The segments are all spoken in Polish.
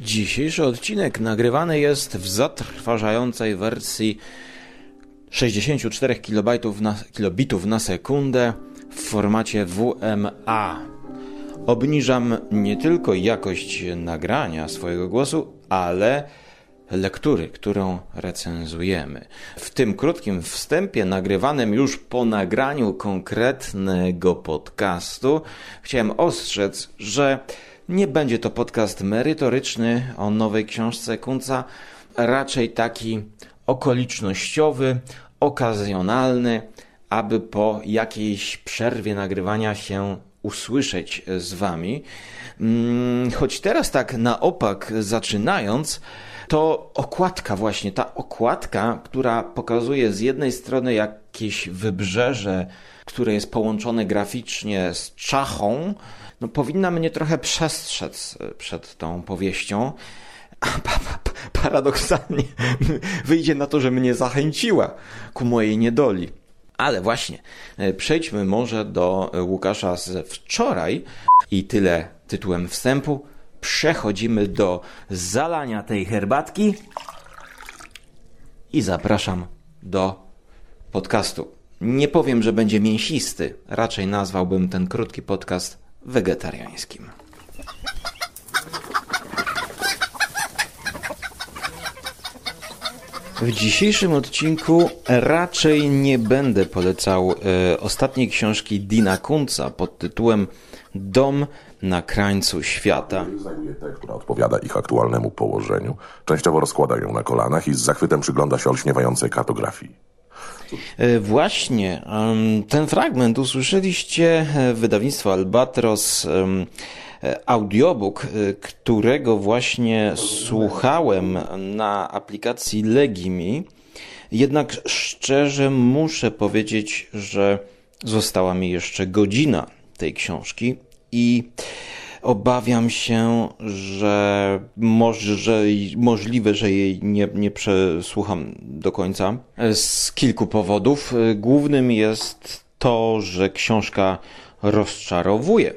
Dzisiejszy odcinek nagrywany jest w zatrważającej wersji 64 kilobitów na, kilobitów na sekundę w formacie WMA. Obniżam nie tylko jakość nagrania swojego głosu, ale lektury, którą recenzujemy. W tym krótkim wstępie, nagrywanym już po nagraniu konkretnego podcastu, chciałem ostrzec, że nie będzie to podcast merytoryczny o nowej książce Kunca, raczej taki okolicznościowy, okazjonalny, aby po jakiejś przerwie nagrywania się usłyszeć z Wami. Mm, choć teraz tak na opak zaczynając, to okładka właśnie, ta okładka, która pokazuje z jednej strony jakieś wybrzeże, które jest połączone graficznie z czachą, no powinna mnie trochę przestrzec przed tą powieścią. A paradoksalnie wyjdzie na to, że mnie zachęciła ku mojej niedoli. Ale właśnie, przejdźmy może do Łukasza z wczoraj i tyle tytułem wstępu przechodzimy do zalania tej herbatki i zapraszam do podcastu. Nie powiem, że będzie mięsisty, raczej nazwałbym ten krótki podcast wegetariańskim. W dzisiejszym odcinku raczej nie będę polecał e, ostatniej książki Dina Kunca pod tytułem Dom na krańcu świata. Znajduje tę, która odpowiada ich aktualnemu położeniu, częściowo rozkłada ją na kolanach i z zachwytem przygląda się olśniewającej kartografii. E, właśnie ten fragment usłyszeliście wydawnictwo Albatros e, audiobook, e, którego właśnie słuchałem na aplikacji Legimi. Jednak szczerze muszę powiedzieć, że została mi jeszcze godzina tej książki i obawiam się, że może, możliwe, że jej nie, nie przesłucham do końca z kilku powodów. Głównym jest to, że książka rozczarowuje.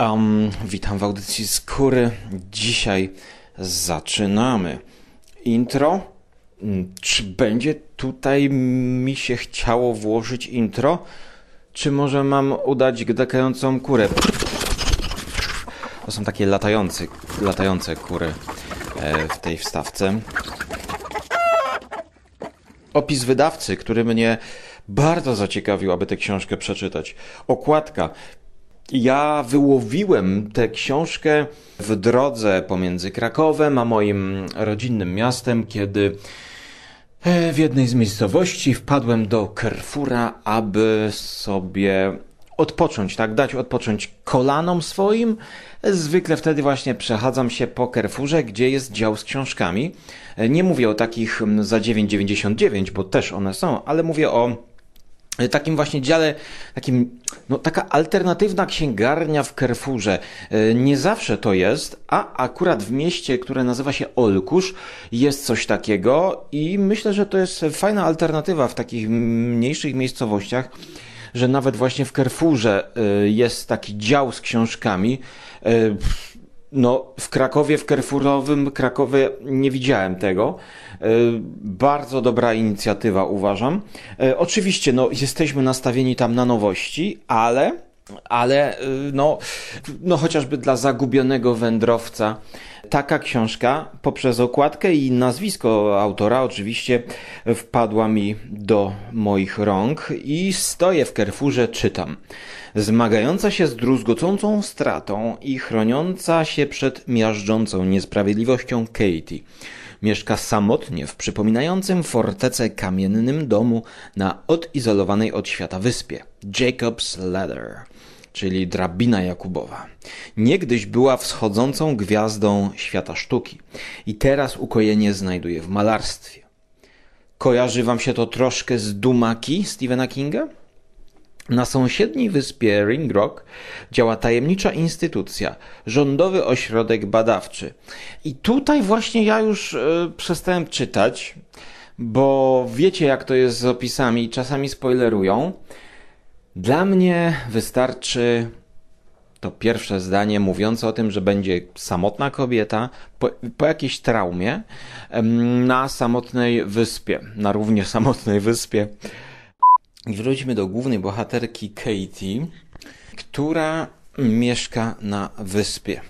Um, witam w audycji Skóry. Dzisiaj zaczynamy. Intro. Czy będzie tutaj mi się chciało włożyć intro? Czy może mam udać gdakającą kurę? To są takie latające, latające kury e, w tej wstawce. Opis wydawcy, który mnie bardzo zaciekawił, aby tę książkę przeczytać. Okładka. Ja wyłowiłem tę książkę w drodze pomiędzy Krakowem a moim rodzinnym miastem, kiedy e, w jednej z miejscowości wpadłem do Carrefoura, aby sobie odpocząć, tak? Dać odpocząć kolanom swoim. Zwykle wtedy właśnie przechadzam się po Carrefourze, gdzie jest dział z książkami. Nie mówię o takich mm, za 9,99, bo też one są, ale mówię o takim właśnie dziale, takim, no taka alternatywna księgarnia w Carrefourze. Nie zawsze to jest, a akurat w mieście, które nazywa się Olkusz, jest coś takiego i myślę, że to jest fajna alternatywa w takich mniejszych miejscowościach że nawet właśnie w Carrefourze y, jest taki dział z książkami. Y, no, w Krakowie, w Carrefourowym Krakowie nie widziałem tego. Y, bardzo dobra inicjatywa, uważam. Oczywiście, no, jesteśmy nastawieni tam na nowości, ale ale no, no chociażby dla zagubionego wędrowca taka książka poprzez okładkę i nazwisko autora oczywiście wpadła mi do moich rąk i stoję w Carrefourze, czytam. Zmagająca się z druzgocącą stratą i chroniąca się przed miażdżącą niesprawiedliwością Katie. Mieszka samotnie w przypominającym fortecę kamiennym domu na odizolowanej od świata wyspie. Jacob's Ladder czyli drabina Jakubowa. Niegdyś była wschodzącą gwiazdą świata sztuki i teraz ukojenie znajduje w malarstwie. Kojarzy wam się to troszkę z Dumaki Stephena Kinga? Na sąsiedniej wyspie Ring Rock działa tajemnicza instytucja, rządowy ośrodek badawczy. I tutaj właśnie ja już y, przestałem czytać, bo wiecie jak to jest z opisami, czasami spoilerują. Dla mnie wystarczy to pierwsze zdanie mówiące o tym, że będzie samotna kobieta po, po jakiejś traumie na samotnej wyspie, na równie samotnej wyspie. I wróćmy do głównej bohaterki Katie, która mieszka na wyspie.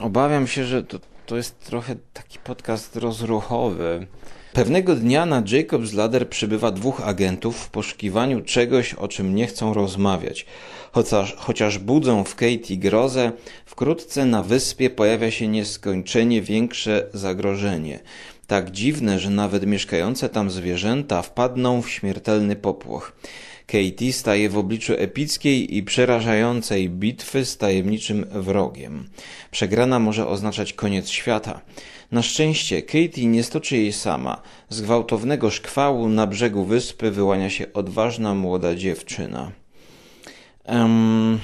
Obawiam się, że to, to jest trochę taki podcast rozruchowy. Pewnego dnia na Jacob's Ladder przybywa dwóch agentów w poszukiwaniu czegoś, o czym nie chcą rozmawiać. Chociaż, chociaż budzą w Katie grozę, wkrótce na wyspie pojawia się nieskończenie większe zagrożenie. Tak dziwne, że nawet mieszkające tam zwierzęta wpadną w śmiertelny popłoch. Katie staje w obliczu epickiej i przerażającej bitwy z tajemniczym wrogiem. Przegrana może oznaczać koniec świata. Na szczęście Katie nie stoczy jej sama. Z gwałtownego szkwału na brzegu wyspy wyłania się odważna młoda dziewczyna. Um,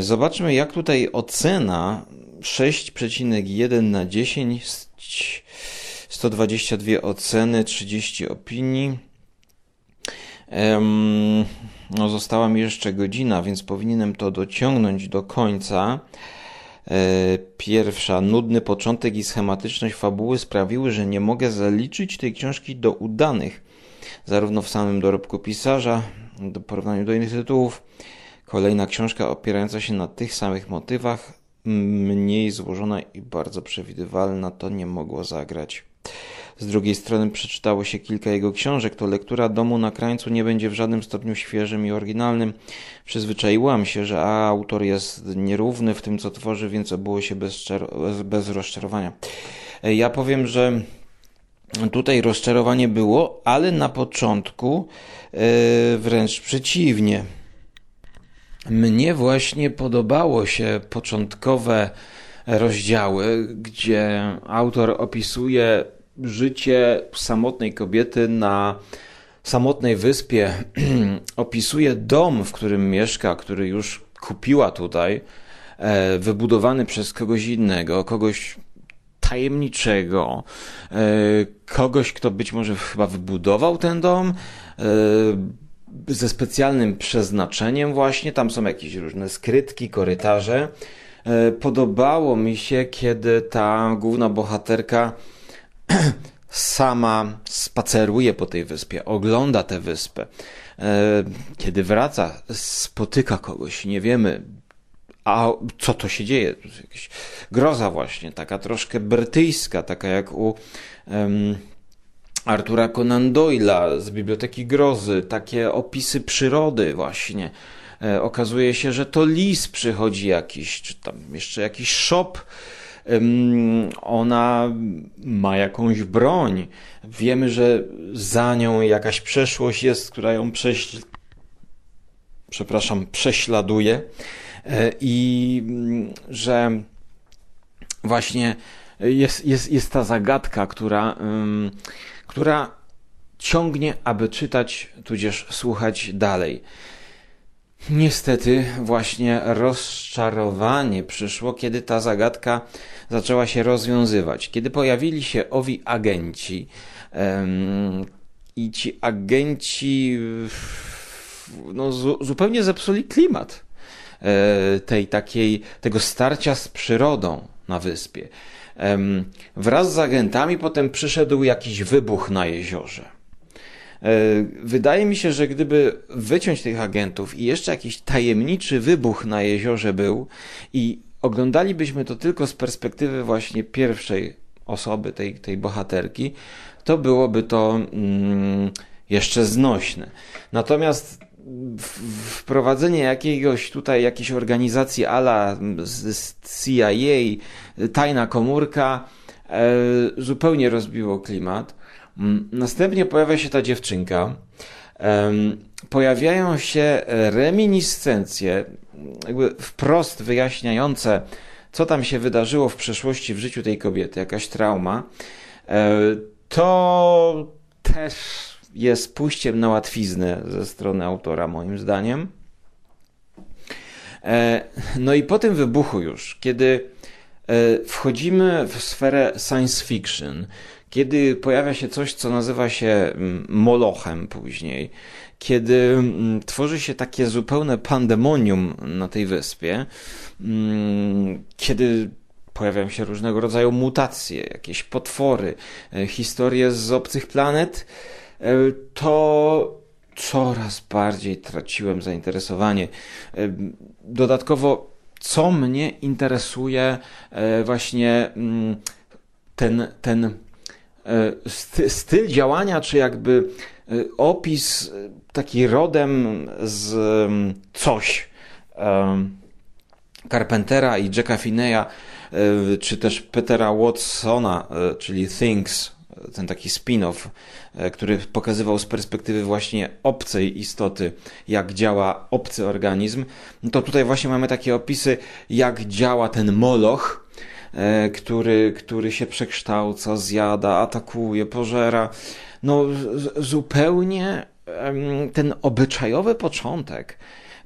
zobaczmy, jak tutaj ocena 6,1 na 10, 122 oceny, 30 opinii. No, została mi jeszcze godzina, więc powinienem to dociągnąć do końca. E, pierwsza, nudny początek i schematyczność fabuły sprawiły, że nie mogę zaliczyć tej książki do udanych, zarówno w samym dorobku pisarza, do porównaniu do innych tytułów. Kolejna książka opierająca się na tych samych motywach, mniej złożona i bardzo przewidywalna, to nie mogło zagrać. Z drugiej strony przeczytało się kilka jego książek, to lektura Domu na krańcu nie będzie w żadnym stopniu świeżym i oryginalnym. Przyzwyczaiłam się, że autor jest nierówny w tym, co tworzy, więc obyło się bez, bez rozczarowania. E, ja powiem, że tutaj rozczarowanie było, ale na początku yy, wręcz przeciwnie. Mnie właśnie podobało się początkowe rozdziały, gdzie autor opisuje życie samotnej kobiety na samotnej wyspie. Opisuje dom, w którym mieszka, który już kupiła tutaj, e, wybudowany przez kogoś innego, kogoś tajemniczego, e, kogoś, kto być może chyba wybudował ten dom e, ze specjalnym przeznaczeniem właśnie. Tam są jakieś różne skrytki, korytarze. Podobało mi się, kiedy ta główna bohaterka sama spaceruje po tej wyspie, ogląda tę wyspę. E, kiedy wraca, spotyka kogoś, nie wiemy, a co to się dzieje? Jakaś groza właśnie, taka troszkę brytyjska, taka jak u um, Artura Conan Doyle'a z Biblioteki Grozy, takie opisy przyrody właśnie. E, okazuje się, że to lis przychodzi jakiś, czy tam jeszcze jakiś szop ona ma jakąś broń. Wiemy, że za nią jakaś przeszłość jest, która ją przepraszam, prześladuje e, i mm, że właśnie jest, jest, jest ta zagadka, która, która ciągnie, aby czytać, tudzież słuchać dalej. Niestety, właśnie rozczarowanie przyszło, kiedy ta zagadka zaczęła się rozwiązywać. Kiedy pojawili się owi agenci i ci agenci no, zu, zupełnie zepsuli klimat e, tej takiej, tego starcia z przyrodą na wyspie. Wraz z agentami potem przyszedł jakiś wybuch na jeziorze. E, wydaje mi się, że gdyby wyciąć tych agentów i jeszcze jakiś tajemniczy wybuch na jeziorze był i oglądalibyśmy to tylko z perspektywy właśnie pierwszej osoby, tej, tej bohaterki, to byłoby to mm, jeszcze znośne. Natomiast wprowadzenie jakiegoś tutaj, jakiejś organizacji ala CIA, tajna komórka, e, zupełnie rozbiło klimat. Mm, następnie pojawia się ta dziewczynka. Pojawiają się reminiscencje, jakby wprost wyjaśniające, co tam się wydarzyło w przeszłości w życiu tej kobiety, jakaś trauma. E, to też jest pójściem na łatwiznę ze strony autora, moim zdaniem. E, no i po tym wybuchu już, kiedy e, wchodzimy w sferę science fiction, kiedy pojawia się coś, co nazywa się mm, molochem później, kiedy mm, tworzy się takie zupełne pandemonium na tej wyspie, mm, kiedy pojawiają się różnego rodzaju mutacje, jakieś potwory, e, historie z obcych planet, e, to coraz bardziej traciłem zainteresowanie. E, dodatkowo, co mnie interesuje, właśnie ten, ten styl działania, czy jakby opis taki rodem z coś. Carpentera i Jacka Fineya E, czy też Petera Watsona, e, czyli Things, ten taki spin-off, e, który pokazywał z perspektywy właśnie obcej istoty, jak działa obcy organizm, no to tutaj właśnie mamy takie opisy, jak działa ten moloch, który, który się przekształca, zjada, atakuje, pożera. No, zupełnie ten obyczajowy początek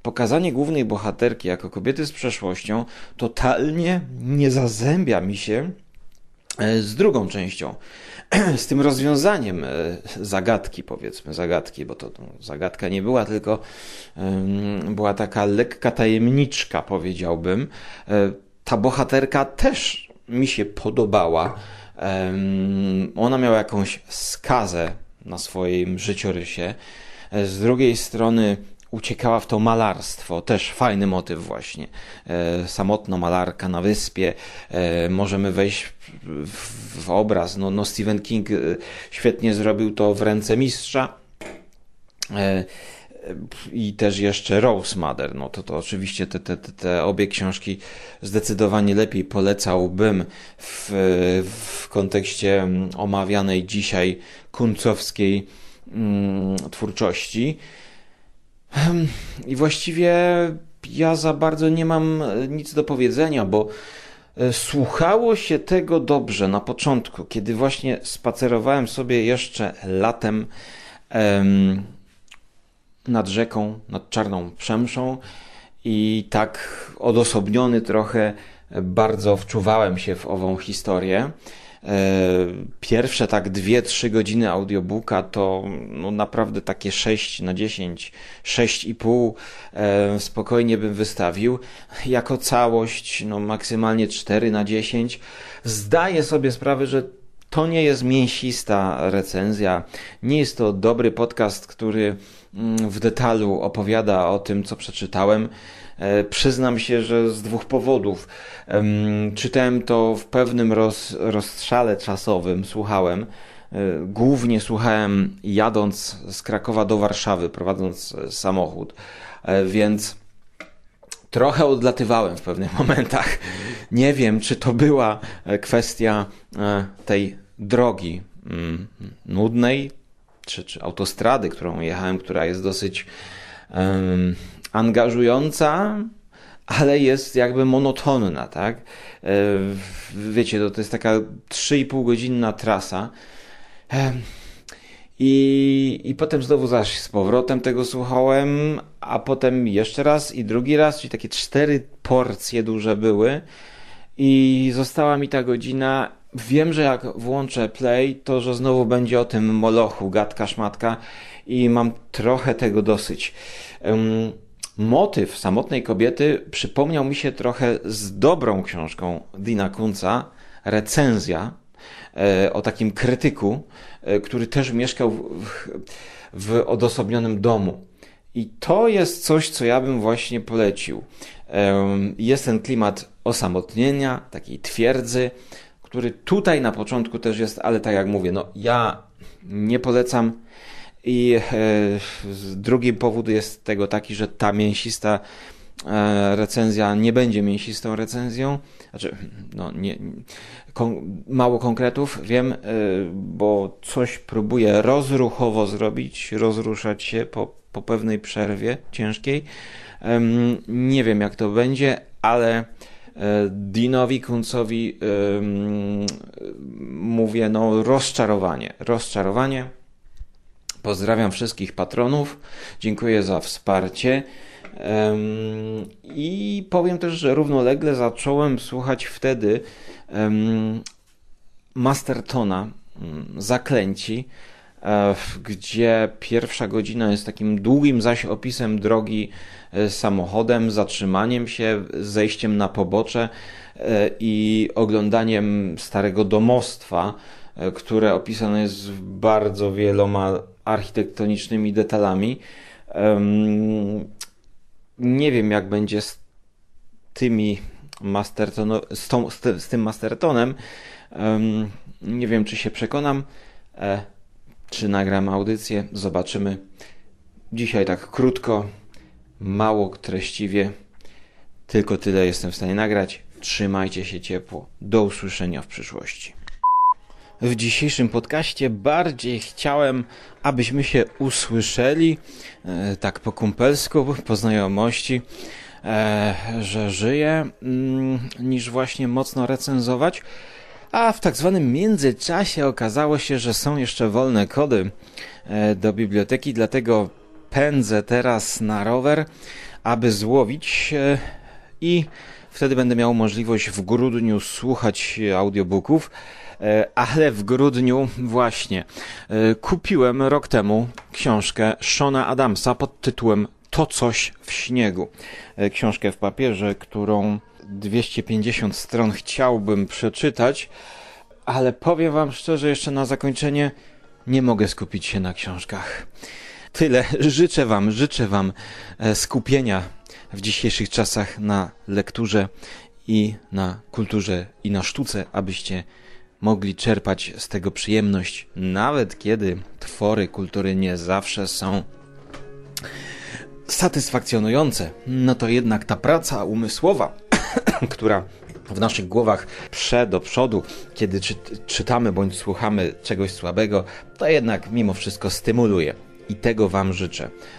pokazanie głównej bohaterki jako kobiety z przeszłością totalnie nie zazębia mi się e, z drugą częścią. Z tym rozwiązaniem e, zagadki, powiedzmy, zagadki, bo to zagadka nie była, tylko była taka lekka tajemniczka, powiedziałbym. E, ta bohaterka też mi się podobała. Ona miała jakąś skazę na swoim życiorysie. Z drugiej strony uciekała w to malarstwo. Też fajny motyw właśnie. E, samotna malarka na wyspie. E, możemy wejść w, obraz. No, no Stephen King e, świetnie zrobił to w ręce mistrza. E, i też jeszcze Rose Mother. No to, to oczywiście te, te, te obie książki zdecydowanie lepiej polecałbym w, w kontekście omawianej dzisiaj kuncowskiej mm, twórczości. I właściwie ja za bardzo nie mam e, nic do powiedzenia, bo e, słuchało się tego dobrze na początku, kiedy właśnie spacerowałem sobie jeszcze latem em, nad rzeką, nad Czarną Przemszą i tak odosobniony trochę bardzo wczuwałem się w ową historię. E, pierwsze tak 2-3 godziny audiobooka to no naprawdę takie 6 na 10, 6,5 e, spokojnie bym wystawił. Jako całość no maksymalnie 4 na 10. Zdaję sobie sprawę, że to nie jest mięsista recenzja, nie jest to dobry podcast, który w detalu opowiada o tym, co przeczytałem. E, przyznam się, że z dwóch powodów. Czytałem to w pewnym roz, rozstrzale czasowym, słuchałem. E, głównie słuchałem jadąc z Krakowa do Warszawy, prowadząc e, samochód, więc trochę odlatywałem w pewnych momentach. Nie wiem, czy to była kwestia tej drogi mm, nudnej, czy, czy autostrady, którą jechałem, która jest dosyć um, angażująca, ale jest jakby monotonna, tak? E, wiecie, to, jest taka 3,5 godzinna trasa. I, I potem znowu zaś z powrotem tego słuchałem, a potem jeszcze raz i drugi raz, czyli takie cztery porcje duże były. I została mi ta godzina. Wiem, że jak włączę play, to że znowu będzie o tym molochu, gadka, szmatka i mam trochę tego dosyć. Um, motyw samotnej kobiety przypomniał mi się trochę z dobrą książką Dina Kunca, recenzja e, o takim krytyku, e, który też mieszkał w, w odosobnionym domu. I to jest coś, co ja bym właśnie polecił. Jest ten klimat osamotnienia, takiej twierdzy, który tutaj na początku też jest, ale tak jak mówię, no ja nie polecam i e, drugi powód jest tego taki, że ta mięsista e, recenzja nie będzie mięsistą recenzją. Znaczy, no, nie, kon, mało konkretów wiem, e, bo coś próbuję rozruchowo zrobić, rozruszać się po, po pewnej przerwie ciężkiej. Nie wiem, jak to będzie, ale Dinowi Kuncowi mówię, no rozczarowanie, rozczarowanie Pozdrawiam wszystkich patronów. Dziękuję za wsparcie. I powiem też, że równolegle zacząłem słuchać wtedy Mastertona, mm, Zaklęci, e, gdzie pierwsza godzina jest takim długim zaś opisem drogi e, samochodem, zatrzymaniem się, zejściem na pobocze e, i oglądaniem starego domostwa, które opisane jest bardzo wieloma architektonicznymi detalami. Nie wiem, jak będzie z tymi Mastertono, z, tą, z, tym Mastertonem. Nie wiem, czy się przekonam, e, czy nagram audycję. Zobaczymy. Dzisiaj tak krótko, mało treściwie. Tylko tyle jestem w stanie nagrać. Trzymajcie się ciepło. Do usłyszenia w przyszłości. W dzisiejszym podcaście bardziej chciałem, abyśmy się usłyszeli, e, tak po kumpelsku, po znajomości e, że żyje, mm, niż właśnie mocno recenzować. A w tak zwanym międzyczasie okazało się, że są jeszcze wolne kody e, do biblioteki, dlatego pędzę teraz na rower, aby złowić i wtedy będę miał możliwość w grudniu słuchać audiobooków. E, ale w grudniu właśnie e, kupiłem rok temu książkę Shona Adamsa pod tytułem to coś w śniegu. Książkę w papierze, którą 250 stron chciałbym przeczytać, ale powiem Wam szczerze, jeszcze na zakończenie nie mogę skupić się na książkach. Tyle. Życzę Wam, życzę Wam e, skupienia w dzisiejszych czasach na lekturze i na kulturze i na sztuce, abyście mogli czerpać z tego przyjemność, nawet kiedy twory kultury nie zawsze są satysfakcjonujące, no to jednak ta praca umysłowa, która w naszych głowach prze do przodu, kiedy czy, czytamy bądź słuchamy czegoś słabego, to jednak mimo wszystko stymuluje. I tego Wam życzę.